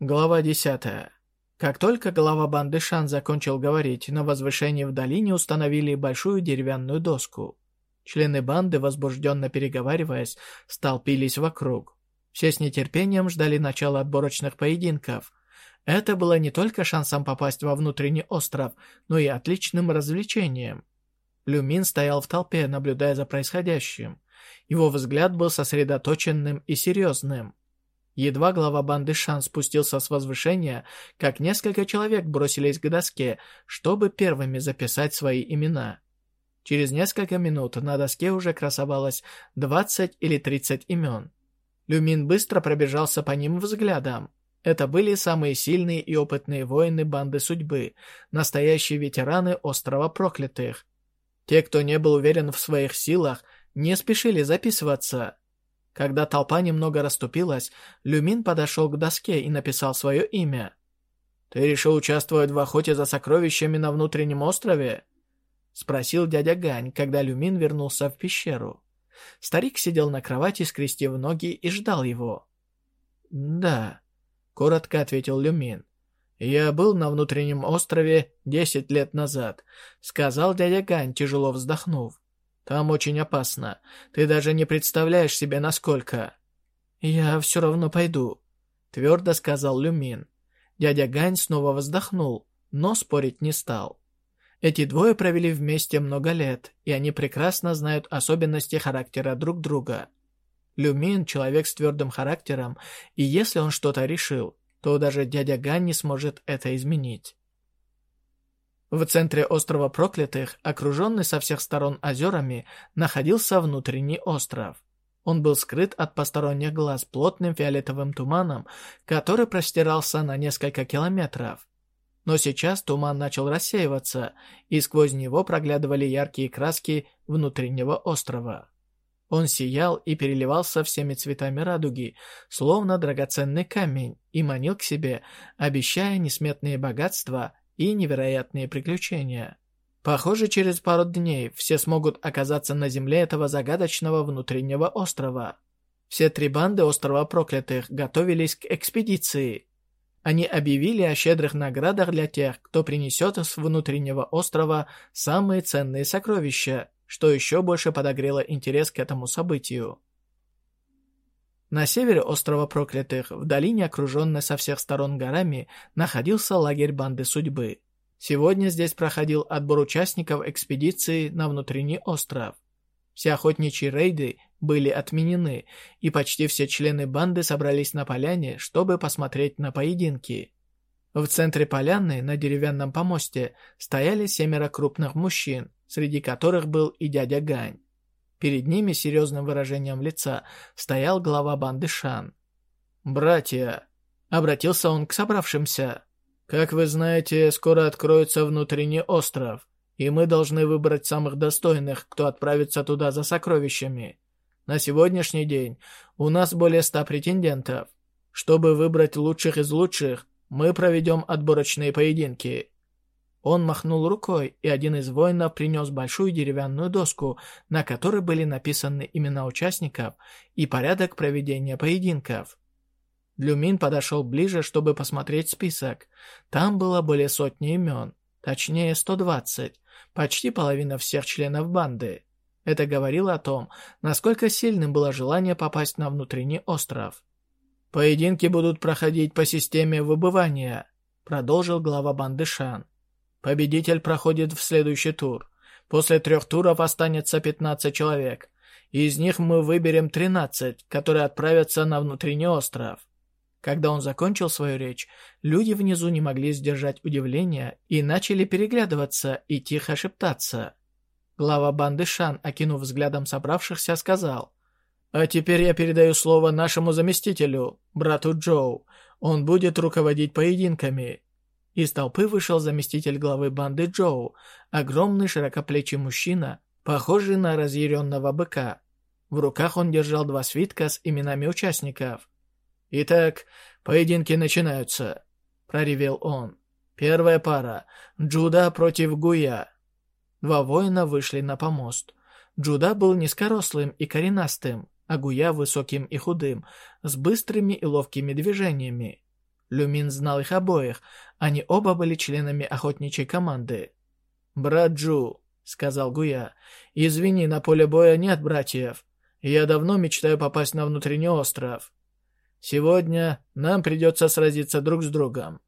Глава 10. Как только глава банды Шан закончил говорить, на возвышении в долине установили большую деревянную доску. Члены банды, возбужденно переговариваясь, столпились вокруг. Все с нетерпением ждали начала отборочных поединков. Это было не только шансом попасть во внутренний остров, но и отличным развлечением. Люмин стоял в толпе, наблюдая за происходящим. Его взгляд был сосредоточенным и серьезным. Едва глава банды Шан спустился с возвышения, как несколько человек бросились к доске, чтобы первыми записать свои имена. Через несколько минут на доске уже красовалось 20 или 30 имен. Люмин быстро пробежался по ним взглядом. Это были самые сильные и опытные воины банды судьбы, настоящие ветераны острова проклятых. Те, кто не был уверен в своих силах, не спешили записываться. Когда толпа немного расступилась, Люмин подошел к доске и написал свое имя. «Ты решил участвовать в охоте за сокровищами на внутреннем острове?» Спросил дядя Гань, когда Люмин вернулся в пещеру. Старик сидел на кровати, скрестив ноги, и ждал его. «Да», — коротко ответил Люмин. «Я был на внутреннем острове десять лет назад», — сказал дядя Гань, тяжело вздохнув. Там очень опасно. Ты даже не представляешь себе, насколько...» «Я все равно пойду», — твердо сказал Люмин. Дядя Гань снова вздохнул, но спорить не стал. Эти двое провели вместе много лет, и они прекрасно знают особенности характера друг друга. Люмин — человек с твердым характером, и если он что-то решил, то даже дядя Гань не сможет это изменить. В центре острова Проклятых, окруженный со всех сторон озерами, находился внутренний остров. Он был скрыт от посторонних глаз плотным фиолетовым туманом, который простирался на несколько километров. Но сейчас туман начал рассеиваться, и сквозь него проглядывали яркие краски внутреннего острова. Он сиял и переливался всеми цветами радуги, словно драгоценный камень, и манил к себе, обещая несметные богатства и невероятные приключения. Похоже, через пару дней все смогут оказаться на земле этого загадочного внутреннего острова. Все три банды острова Проклятых готовились к экспедиции. Они объявили о щедрых наградах для тех, кто принесет с внутреннего острова самые ценные сокровища, что еще больше подогрело интерес к этому событию. На севере острова Проклятых, в долине, окруженной со всех сторон горами, находился лагерь банды судьбы. Сегодня здесь проходил отбор участников экспедиции на внутренний остров. Все охотничьи рейды были отменены, и почти все члены банды собрались на поляне, чтобы посмотреть на поединки. В центре поляны, на деревянном помосте, стояли семеро крупных мужчин, среди которых был и дядя Гань. Перед ними серьезным выражением лица стоял глава банды Шан. «Братья!» — обратился он к собравшимся. «Как вы знаете, скоро откроется внутренний остров, и мы должны выбрать самых достойных, кто отправится туда за сокровищами. На сегодняшний день у нас более ста претендентов. Чтобы выбрать лучших из лучших, мы проведем отборочные поединки. Он махнул рукой, и один из воинов принес большую деревянную доску, на которой были написаны имена участников и порядок проведения поединков. Люмин подошел ближе, чтобы посмотреть список. Там было более сотни имен, точнее 120, почти половина всех членов банды. Это говорило о том, насколько сильным было желание попасть на внутренний остров. «Поединки будут проходить по системе выбывания», продолжил глава банды Шан. Победитель проходит в следующий тур. После трех туров останется 15 человек. Из них мы выберем 13, которые отправятся на внутренний остров. Когда он закончил свою речь, люди внизу не могли сдержать удивления и начали переглядываться и тихо шептаться. Глава банды Шан, окинув взглядом собравшихся, сказал, «А теперь я передаю слово нашему заместителю, брату Джоу. Он будет руководить поединками. Из толпы вышел заместитель главы банды Джоу, огромный широкоплечий мужчина, похожий на разъяренного быка. В руках он держал два свитка с именами участников. «Итак, поединки начинаются», — проревел он. «Первая пара. Джуда против Гуя». Два воина вышли на помост. Джуда был низкорослым и коренастым, а Гуя высоким и худым, с быстрыми и ловкими движениями. Люмин знал их обоих, они оба были членами охотничьей команды. «Брат Джу», — сказал Гуя, — «извини, на поле боя нет братьев. Я давно мечтаю попасть на внутренний остров. Сегодня нам придется сразиться друг с другом».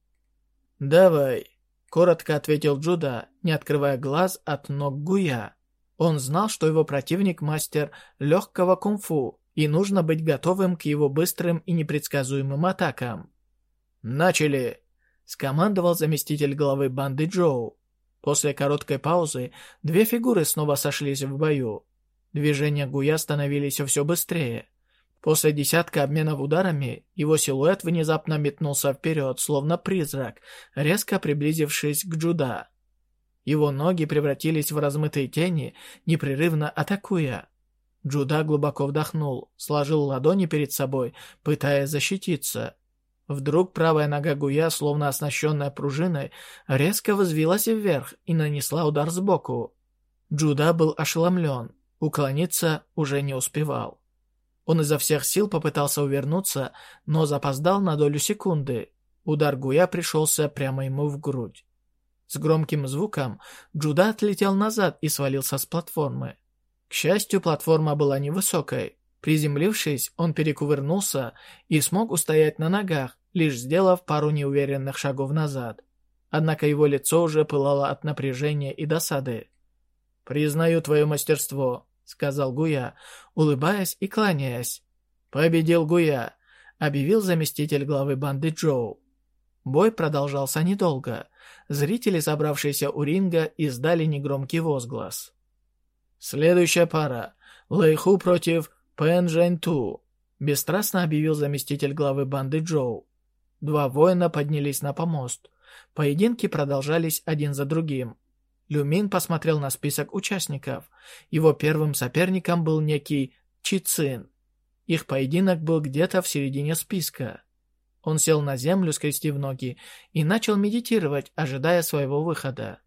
«Давай», — коротко ответил Джуда, не открывая глаз от ног Гуя. Он знал, что его противник — мастер легкого кунг-фу, и нужно быть готовым к его быстрым и непредсказуемым атакам. «Начали!» — скомандовал заместитель главы банды Джоу. После короткой паузы две фигуры снова сошлись в бою. Движения Гуя становились все быстрее. После десятка обменов ударами его силуэт внезапно метнулся вперед, словно призрак, резко приблизившись к Джуда. Его ноги превратились в размытые тени, непрерывно атакуя. Джуда глубоко вдохнул, сложил ладони перед собой, пытаясь защититься. Вдруг правая нога Гуя, словно оснащенная пружиной, резко возвилась вверх и нанесла удар сбоку. Джуда был ошеломлен, уклониться уже не успевал. Он изо всех сил попытался увернуться, но запоздал на долю секунды. Удар Гуя пришелся прямо ему в грудь. С громким звуком Джуда отлетел назад и свалился с платформы. К счастью, платформа была невысокой. Приземлившись, он перекувырнулся и смог устоять на ногах, лишь сделав пару неуверенных шагов назад. Однако его лицо уже пылало от напряжения и досады. «Признаю твое мастерство», — сказал Гуя, улыбаясь и кланяясь. «Победил Гуя», — объявил заместитель главы банды Джоу. Бой продолжался недолго. Зрители, собравшиеся у ринга, издали негромкий возглас. «Следующая пара. Лэйху против Пэн Жэнь-Ту», — бесстрастно объявил заместитель главы банды Джоу. Два воина поднялись на помост. Поединки продолжались один за другим. Люмин посмотрел на список участников. Его первым соперником был некий Чи Цин. Их поединок был где-то в середине списка. Он сел на землю, скрестив ноги, и начал медитировать, ожидая своего выхода.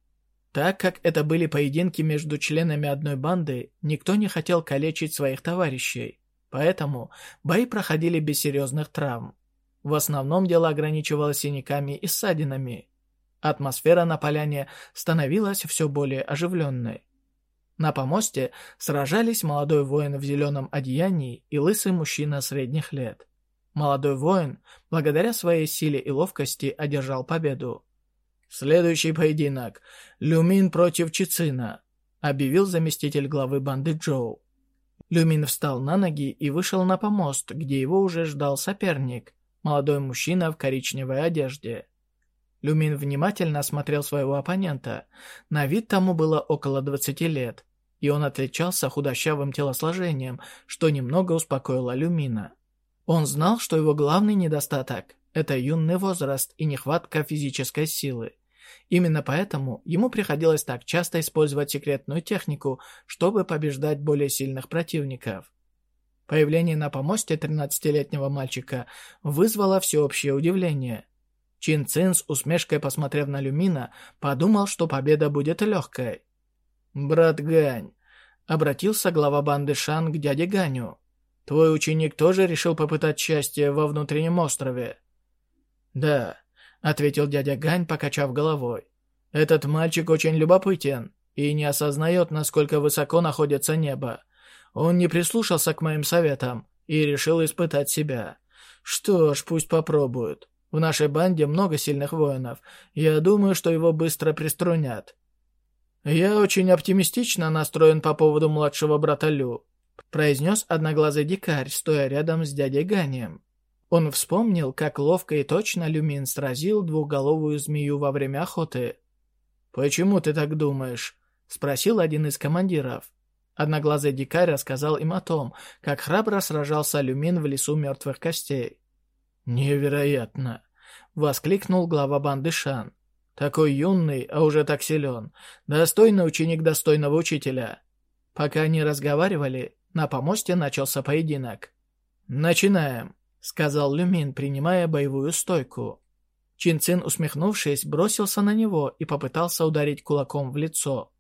Так как это были поединки между членами одной банды, никто не хотел калечить своих товарищей. Поэтому бои проходили без серьезных травм. В основном дело ограничивалось синяками и ссадинами. Атмосфера на поляне становилась все более оживленной. На помосте сражались молодой воин в зеленом одеянии и лысый мужчина средних лет. Молодой воин, благодаря своей силе и ловкости, одержал победу. «Следующий поединок. Люмин против Чицина», — объявил заместитель главы банды Джоу. Люмин встал на ноги и вышел на помост, где его уже ждал соперник, молодой мужчина в коричневой одежде. Люмин внимательно осмотрел своего оппонента. На вид тому было около 20 лет, и он отличался худощавым телосложением, что немного успокоило Люмина. Он знал, что его главный недостаток – это юный возраст и нехватка физической силы. Именно поэтому ему приходилось так часто использовать секретную технику, чтобы побеждать более сильных противников. Появление на помосте 13-летнего мальчика вызвало всеобщее удивление. Чин Цин с усмешкой посмотрев на Люмина, подумал, что победа будет легкой. «Брат Гань», — обратился глава банды Шан к дяде Ганю, — «твой ученик тоже решил попытать счастье во внутреннем острове?» «Да», — ответил дядя Гань, покачав головой. «Этот мальчик очень любопытен и не осознает, насколько высоко находится небо. Он не прислушался к моим советам и решил испытать себя. Что ж, пусть попробует. В нашей банде много сильных воинов. Я думаю, что его быстро приструнят. Я очень оптимистично настроен по поводу младшего брата Лю», произнес одноглазый дикарь, стоя рядом с дядей Ганием. Он вспомнил, как ловко и точно Люмин сразил двухголовую змею во время охоты. «Почему ты так думаешь?» — спросил один из командиров. Одноглазый дикарь рассказал им о том, как храбро сражался Люмин в лесу мертвых костей. «Невероятно!» — воскликнул глава банды Шан. «Такой юный, а уже так силен. Достойный ученик достойного учителя». Пока они разговаривали, на помосте начался поединок. «Начинаем!» — сказал Люмин, принимая боевую стойку. Чин Цин, усмехнувшись, бросился на него и попытался ударить кулаком в лицо.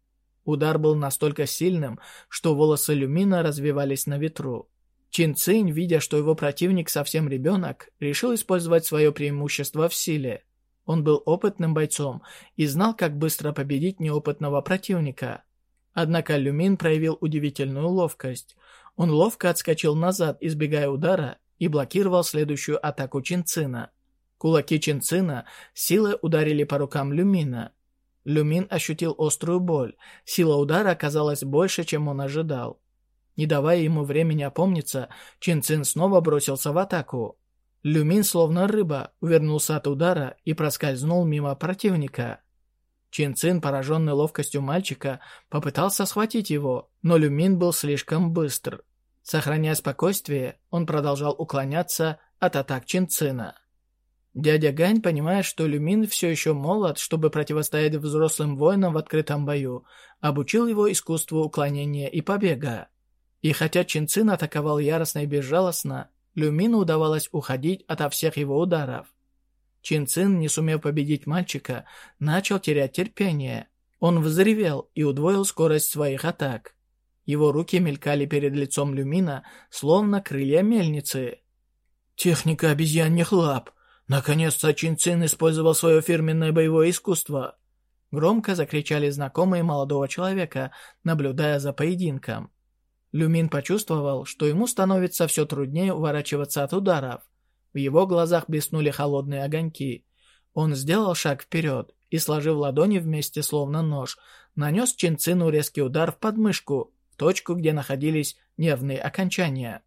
Удар был настолько сильным, что волосы Люмина развивались на ветру. Чин Цинь, видя, что его противник совсем ребенок, решил использовать свое преимущество в силе. Он был опытным бойцом и знал, как быстро победить неопытного противника. Однако Люмин проявил удивительную ловкость. Он ловко отскочил назад, избегая удара, и блокировал следующую атаку Чинцина. Кулаки Чинцина силой ударили по рукам Люмина. Люмин ощутил острую боль. Сила удара оказалась больше, чем он ожидал. Не давая ему времени опомниться, Чинцин снова бросился в атаку. Люмин, словно рыба, увернулся от удара и проскользнул мимо противника. Чинцин, пораженный ловкостью мальчика, попытался схватить его, но Люмин был слишком быстр. Сохраняя спокойствие, он продолжал уклоняться от атак Чинцина. Дядя Гань, понимая, что Люмин все еще молод, чтобы противостоять взрослым воинам в открытом бою, обучил его искусству уклонения и побега. И хотя Чинцин атаковал яростно и безжалостно, Люмину удавалось уходить ото всех его ударов. Чинцин, не сумев победить мальчика, начал терять терпение. Он взревел и удвоил скорость своих атак. Его руки мелькали перед лицом Люмина, словно крылья мельницы. «Техника обезьяньих лап!» Наконец-то Чин Цин использовал свое фирменное боевое искусство. Громко закричали знакомые молодого человека, наблюдая за поединком. Люмин почувствовал, что ему становится все труднее уворачиваться от ударов. В его глазах блеснули холодные огоньки. Он сделал шаг вперед и, сложив ладони вместе, словно нож, нанес Чинцину резкий удар в подмышку, точку, где находились нервные окончания.